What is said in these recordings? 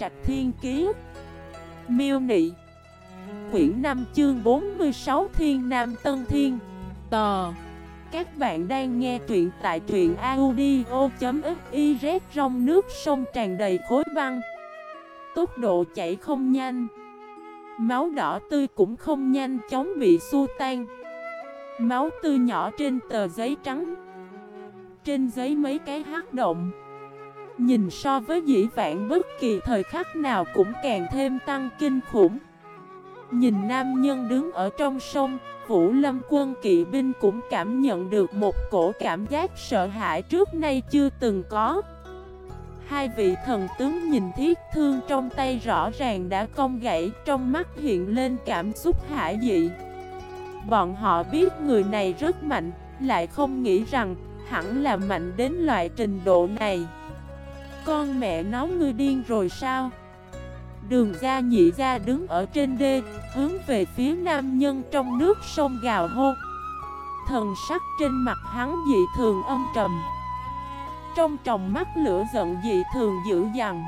Trạch Thiên Kiế Miêu Nị. Quyển 5 chương 46 Thiên Nam Tân Thiên. Tò. Các bạn đang nghe truyện tại truyện audio.xyz Rong nước sông tràn đầy khối băng. Tốc độ chảy không nhanh. Máu đỏ tươi cũng không nhanh, chóng bị xua tan. Máu tươi nhỏ trên tờ giấy trắng. Trên giấy mấy cái hát động. Nhìn so với dĩ vãng bất kỳ thời khắc nào cũng càng thêm tăng kinh khủng. Nhìn nam nhân đứng ở trong sông, Vũ lâm quân kỵ binh cũng cảm nhận được một cổ cảm giác sợ hãi trước nay chưa từng có. Hai vị thần tướng nhìn thiết thương trong tay rõ ràng đã cong gãy, Trong mắt hiện lên cảm xúc hãi dị. Bọn họ biết người này rất mạnh, Lại không nghĩ rằng hẳn là mạnh đến loại trình độ này. Con mẹ nó ngươi điên rồi sao? Đường ra nhị ra đứng ở trên đê, Hướng về phía nam nhân trong nước sông gào hô. Thần sắc trên mặt hắn dị thường âm trầm. Trong tròng mắt lửa giận dị thường dữ dằn.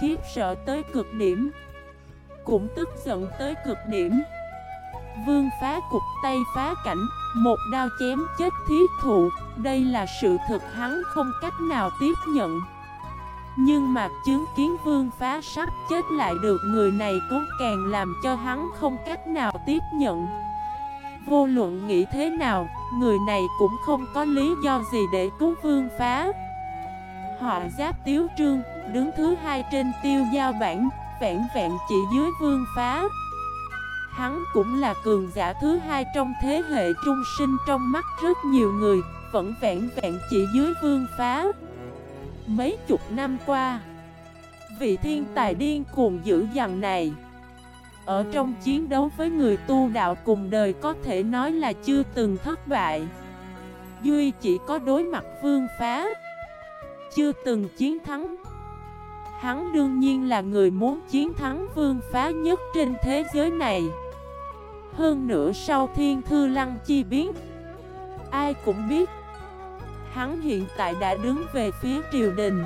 Khiếp sợ tới cực điểm. Cũng tức giận tới cực điểm. Vương phá cục tay phá cảnh, Một đao chém chết thiết thụ. Đây là sự thực hắn không cách nào tiếp nhận. Nhưng mà chứng kiến vương phá sắp chết lại được người này cũng càng làm cho hắn không cách nào tiếp nhận. Vô luận nghĩ thế nào, người này cũng không có lý do gì để cứu vương phá. Họ giáp tiếu trương, đứng thứ hai trên tiêu giao bản, vẹn vẹn chỉ dưới vương phá. Hắn cũng là cường giả thứ hai trong thế hệ trung sinh trong mắt rất nhiều người, vẫn vẹn vẹn chỉ dưới vương phá. Mấy chục năm qua, vị thiên tài điên cuồng dữ dằn này, ở trong chiến đấu với người tu đạo cùng đời có thể nói là chưa từng thất bại. Duy chỉ có đối mặt vương phá, chưa từng chiến thắng. Hắn đương nhiên là người muốn chiến thắng vương phá nhất trên thế giới này hơn nữa sau thiên thư lăng chi biến Ai cũng biết Hắn hiện tại đã đứng về phía triều đình.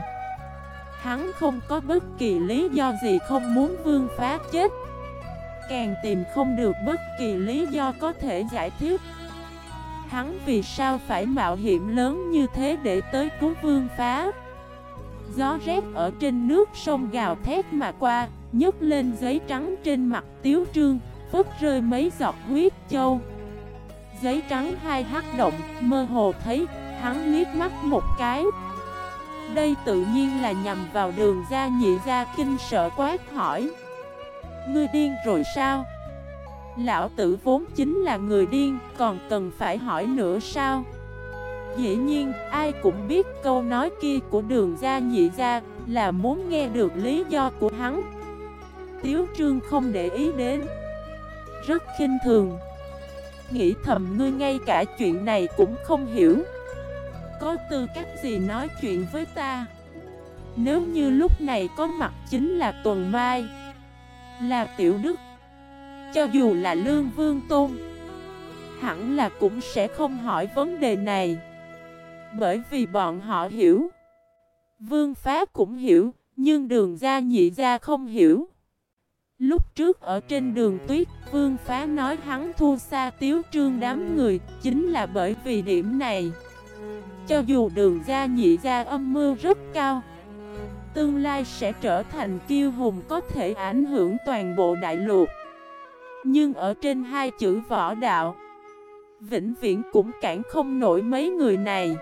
Hắn không có bất kỳ lý do gì không muốn vương phá chết. Càng tìm không được bất kỳ lý do có thể giải thích. Hắn vì sao phải mạo hiểm lớn như thế để tới cứu vương phá? Gió rét ở trên nước sông gào thét mà qua nhấc lên giấy trắng trên mặt tiếu trương phất rơi mấy giọt huyết châu. Giấy trắng hai hắc động, mơ hồ thấy, hắn liếc mắt một cái. Đây tự nhiên là nhằm vào đường ra nhị ra kinh sợ quát hỏi. Ngươi điên rồi sao? Lão tử vốn chính là người điên, còn cần phải hỏi nữa sao? Dĩ nhiên, ai cũng biết câu nói kia của đường ra nhị ra là muốn nghe được lý do của hắn. Tiếu trương không để ý đến. Rất khinh thường. Nghĩ thầm ngươi ngay cả chuyện này cũng không hiểu. Có tư cách gì nói chuyện với ta? Nếu như lúc này có mặt chính là Tuần Mai Là Tiểu Đức Cho dù là Lương Vương Tôn Hẳn là cũng sẽ không hỏi vấn đề này. Bởi vì bọn họ hiểu Vương Phá cũng hiểu Nhưng đường ra nhị ra không hiểu. Lúc trước ở trên đường tuyết, Vương Phá nói hắn thua xa tiếu trương đám người, chính là bởi vì điểm này. Cho dù đường ra nhị ra âm mưu rất cao, tương lai sẽ trở thành kiêu hùng có thể ảnh hưởng toàn bộ đại lục. Nhưng ở trên hai chữ võ đạo, vĩnh viễn cũng cản không nổi mấy người này.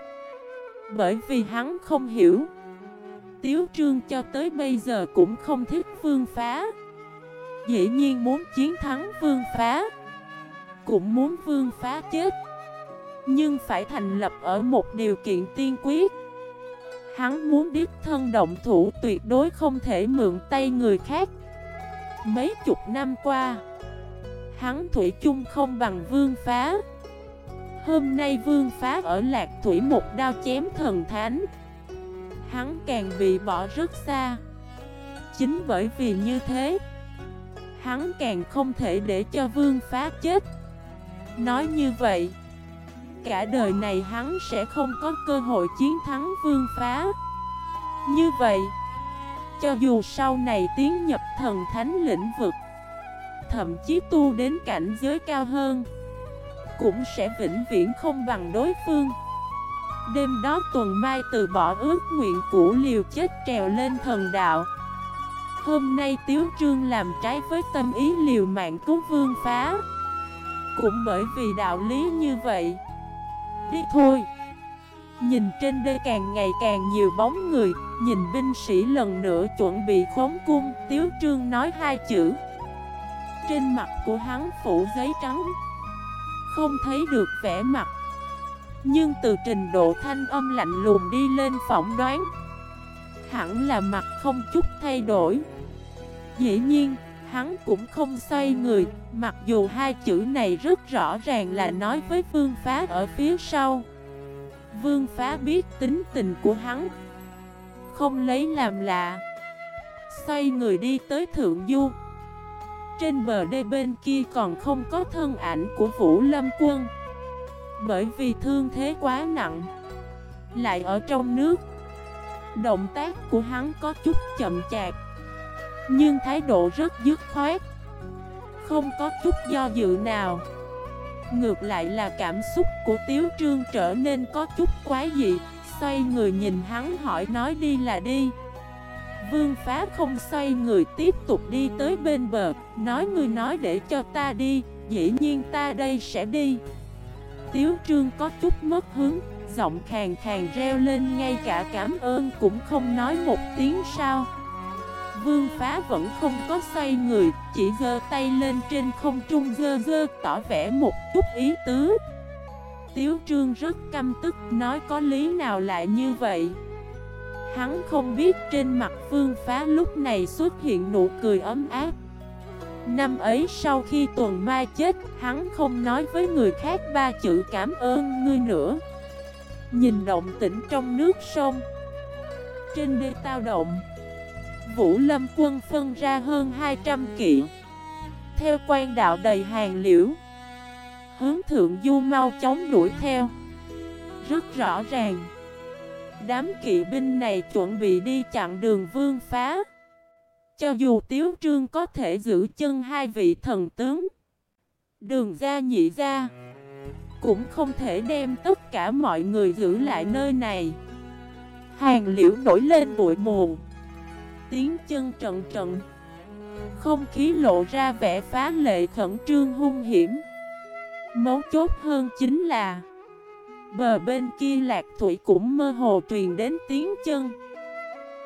Bởi vì hắn không hiểu. Tiếu trương cho tới bây giờ cũng không thích vương phá. Dĩ nhiên muốn chiến thắng vương phá Cũng muốn vương phá chết nhưng phải thành lập ở một điều kiện tiên quyết. Hắn muốn đích thân động thủ tuyệt đối không thể mượn tay người khác. Mấy chục năm qua, Hắn thủy chung không bằng vương phá. Hôm nay vương phá ở lạc thủy một đao chém thần thánh. Hắn càng bị bỏ rất xa. Chính bởi vì như thế, Hắn càng không thể để cho vương phá chết. Nói như vậy Cả đời này hắn sẽ không có cơ hội chiến thắng vương phá. Như vậy, Cho dù sau này tiến nhập thần thánh lĩnh vực, Thậm chí tu đến cảnh giới cao hơn, Cũng sẽ vĩnh viễn không bằng đối phương. Đêm đó tuần mai từ bỏ ước nguyện cũ liều chết trèo lên thần đạo. Hôm nay Tiếu Trương làm trái với tâm ý liều mạng cứu vương phá. Cũng bởi vì đạo lý như vậy Đi thôi. Nhìn trên đê càng ngày càng nhiều bóng người Nhìn binh sĩ lần nữa chuẩn bị khống cung Tiếu Trương nói hai chữ. Trên mặt của hắn phủ giấy trắng. Không thấy được vẻ mặt. Nhưng từ trình độ thanh âm lạnh lùng đi lên phỏng đoán. Hẳn là mặt không chút thay đổi. Dĩ nhiên, hắn cũng không xoay người, Mặc dù hai chữ này rất rõ ràng là nói với Vương Phá ở phía sau. Vương Phá biết tính tình của hắn, Không lấy làm lạ, Xoay người đi tới Thượng Du. Trên bờ đê bên kia còn không có thân ảnh của Vũ Lâm Quân, Bởi vì thương thế quá nặng, Lại ở trong nước. Động tác của hắn có chút chậm chạp. Nhưng thái độ rất dứt khoát. Không có chút do dự nào. Ngược lại là cảm xúc của Tiếu Trương trở nên có chút quái dị. Xoay người nhìn hắn hỏi nói đi là đi. Vương phá không xoay người tiếp tục đi tới bên bờ. Nói người nói để cho ta đi, Dĩ nhiên ta đây sẽ đi. Tiếu Trương có chút mất hứng, Giọng khàng khàng reo lên ngay cả cảm ơn cũng không nói một tiếng sao. Vương phá vẫn không có xoay người, Chỉ giơ tay lên trên không trung gơ gơ tỏ vẻ một chút ý tứ. Tiếu trương rất căm tức, nói có lý nào lại như vậy? Hắn không biết trên mặt vương phá lúc này xuất hiện nụ cười ấm áp. Năm ấy sau khi tuần mai chết, Hắn không nói với người khác ba chữ cảm ơn ngươi nữa. Nhìn động tĩnh trong nước sông. Trên đê tao động Vũ Lâm quân phân ra hơn 200 kỵ. Theo quan đạo đầy hàng liễu, Hướng thượng du mau chóng đuổi theo. Rất rõ ràng, Đám kỵ binh này chuẩn bị đi chặn đường vương phá. Cho dù Tiếu Trương có thể giữ chân hai vị thần tướng, Đường ra nhị ra Cũng không thể đem tất cả mọi người giữ lại nơi này. Hàng liễu nổi lên bụi mù tiếng chân trận trận. Không khí lộ ra vẻ phá lệ khẩn trương hung hiểm. Mấu chốt hơn chính là Bờ bên kia lạc thủy cũng mơ hồ truyền đến tiếng chân.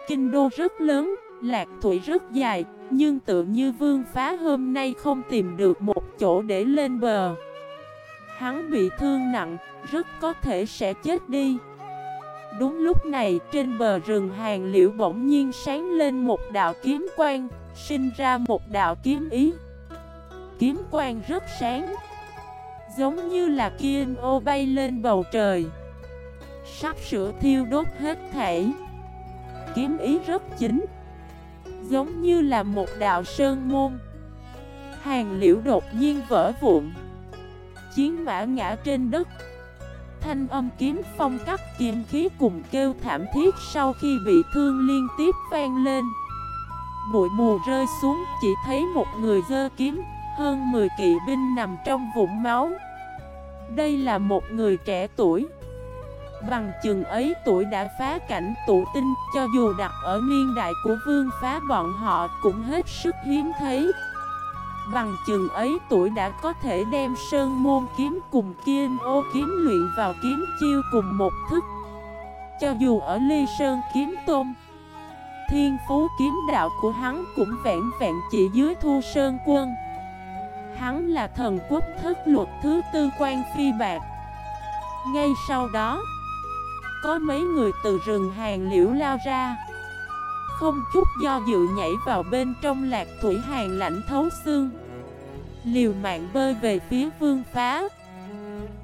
Kinh đô rất lớn, lạc thủy rất dài Nhưng tự như vương phá hôm nay không tìm được một chỗ để lên bờ. Hắn bị thương nặng, rất có thể sẽ chết đi. Đúng lúc này, trên bờ rừng hàng liễu bỗng nhiên sáng lên một đạo kiếm quang, Sinh ra một đạo kiếm ý. Kiếm quang rất sáng, Giống như là kim ô bay lên bầu trời. Sắp sửa thiêu đốt hết thảy. Kiếm ý rất chính, Giống như là một đạo sơn môn. Hàng liễu đột nhiên vỡ vụn. Chiến mã ngã trên đất. Thanh âm kiếm phong cắt kiếm khí cùng kêu thảm thiết sau khi bị thương liên tiếp vang lên. Bụi mù rơi xuống, chỉ thấy một người dơ kiếm, Hơn 10 kỵ binh nằm trong vũng máu. Đây là một người trẻ tuổi. Bằng chừng ấy tuổi đã phá cảnh tụ tinh, Cho dù đặt ở niên đại của vương phá, bọn họ cũng hết sức hiếm thấy. Bằng chừng ấy tuổi đã có thể đem sơn môn kiếm cùng kiên ô kiếm luyện vào kiếm chiêu cùng một thức. Cho dù ở ly sơn kiếm tôn Thiên phú kiếm đạo của hắn cũng vẹn vẹn chỉ dưới thu sơn quân. Hắn là thần quốc thức luật thứ tư quan phi bạc. Ngay sau đó, Có mấy người từ rừng hàng liễu lao ra không chút do dự nhảy vào bên trong lạc thủy hàng lạnh thấu xương. Liều mạng bơi về phía vương phá.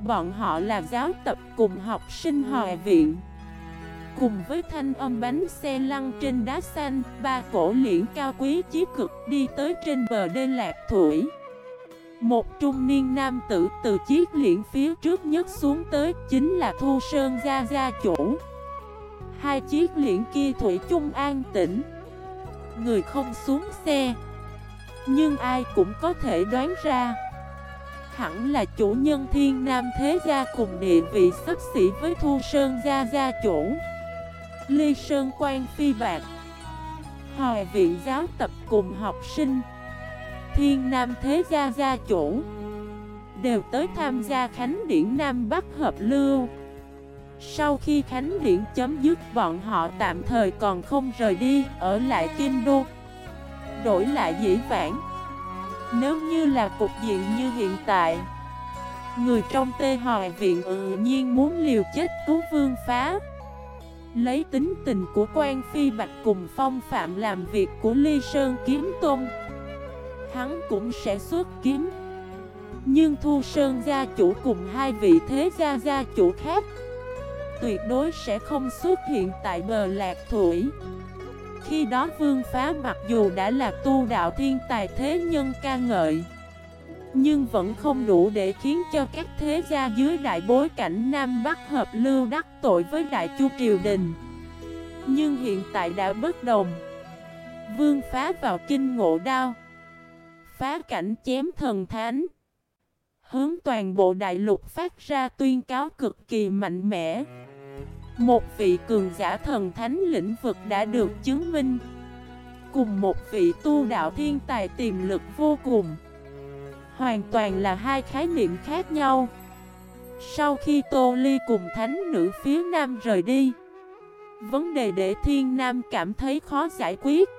Bọn họ là giáo tập cùng học sinh hòa viện. Cùng với thanh âm bánh xe lăn trên đá xanh, Ba cổ liễn cao quý chí cực đi tới trên bờ đê lạc thủy. Một trung niên nam tử từ chiếc liễn phía trước nhất xuống tới Chính là Thu Sơn Gia Gia chủ. Hai chiếc liễn kia thủy chung an tĩnh. Người không xuống xe. Nhưng ai cũng có thể đoán ra. Hẳn là chủ nhân thiên nam thế gia cùng địa vị sắp xỉ với Thu Sơn gia gia chủ. Ly Sơn quan phi bạc. Hòa viện giáo tập cùng học sinh. Thiên nam thế gia gia chủ. Đều tới tham gia Khánh Điển Nam Bắc Hợp Lưu. Sau khi Khánh Điển chấm dứt, bọn họ tạm thời còn không rời đi, Ở lại kim Đô. Đổi lại dĩ vãng. Nếu như là cục diện như hiện tại, Người trong tê hòi viện tự nhiên muốn liều chết cứu vương phá. Lấy tính tình của quan phi bạch cùng phong phạm làm việc của ly sơn kiếm tôn, Hắn cũng sẽ xuất kiếm. Nhưng Thu Sơn gia chủ cùng hai vị thế gia gia chủ khác Tuyệt đối sẽ không xuất hiện tại bờ lạc thủy. Khi đó vương phá mặc dù đã là tu đạo thiên tài thế nhân ca ngợi, Nhưng vẫn không đủ để khiến cho các thế gia dưới đại bối cảnh Nam Bắc hợp lưu đắc tội với đại chu triều đình. Nhưng hiện tại đã bất đồng. Vương phá vào kinh ngộ đao, Phá cảnh chém thần thánh, Hướng toàn bộ đại lục phát ra tuyên cáo cực kỳ mạnh mẽ. Một vị cường giả thần thánh lĩnh vực đã được chứng minh. Cùng một vị tu đạo thiên tài tiềm lực vô cùng. Hoàn toàn là hai khái niệm khác nhau. Sau khi Tô Ly cùng thánh nữ phía nam rời đi, Vấn đề để thiên nam cảm thấy khó giải quyết.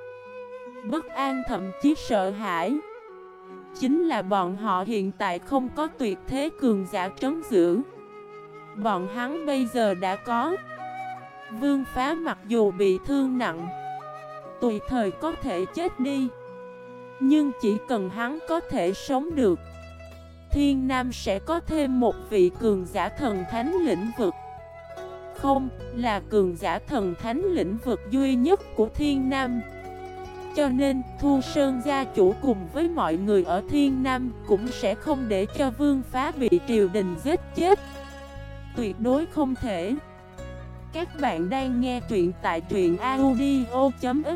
Bất an thậm chí sợ hãi. Chính là bọn họ hiện tại không có tuyệt thế cường giả trấn giữ. Bọn hắn bây giờ đã có. Vương phá mặc dù bị thương nặng Tùy thời có thể chết đi. Nhưng chỉ cần hắn có thể sống được Thiên Nam sẽ có thêm một vị cường giả thần thánh lĩnh vực. Không, là cường giả thần thánh lĩnh vực duy nhất của Thiên Nam. Cho nên Thu Sơn gia chủ cùng với mọi người ở Thiên Nam cũng sẽ không để cho vương phá bị triều đình giết chết. Tuyệt đối không thể. Các bạn đang nghe truyện tại truyện audio.fif